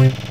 Wait.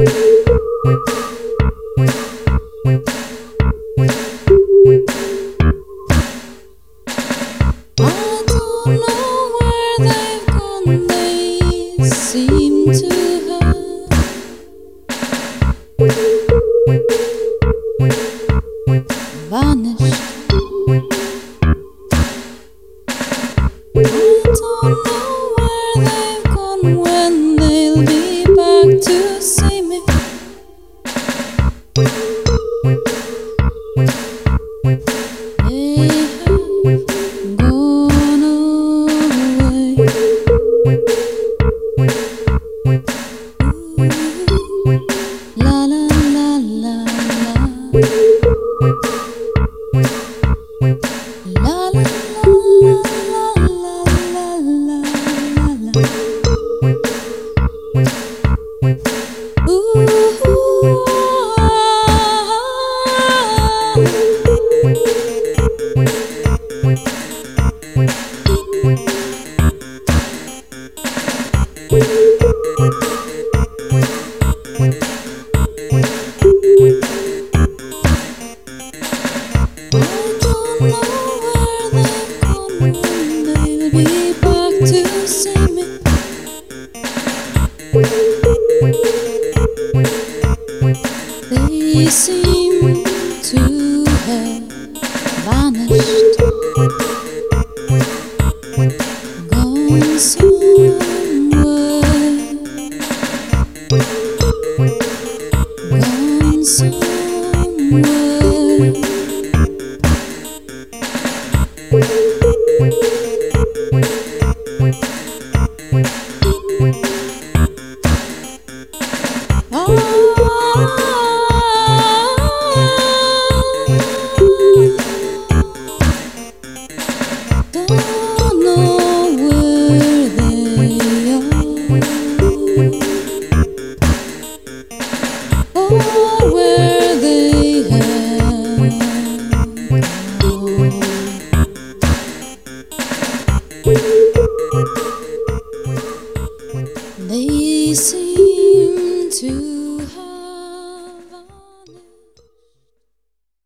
I Ooh, vanished, somewhere, to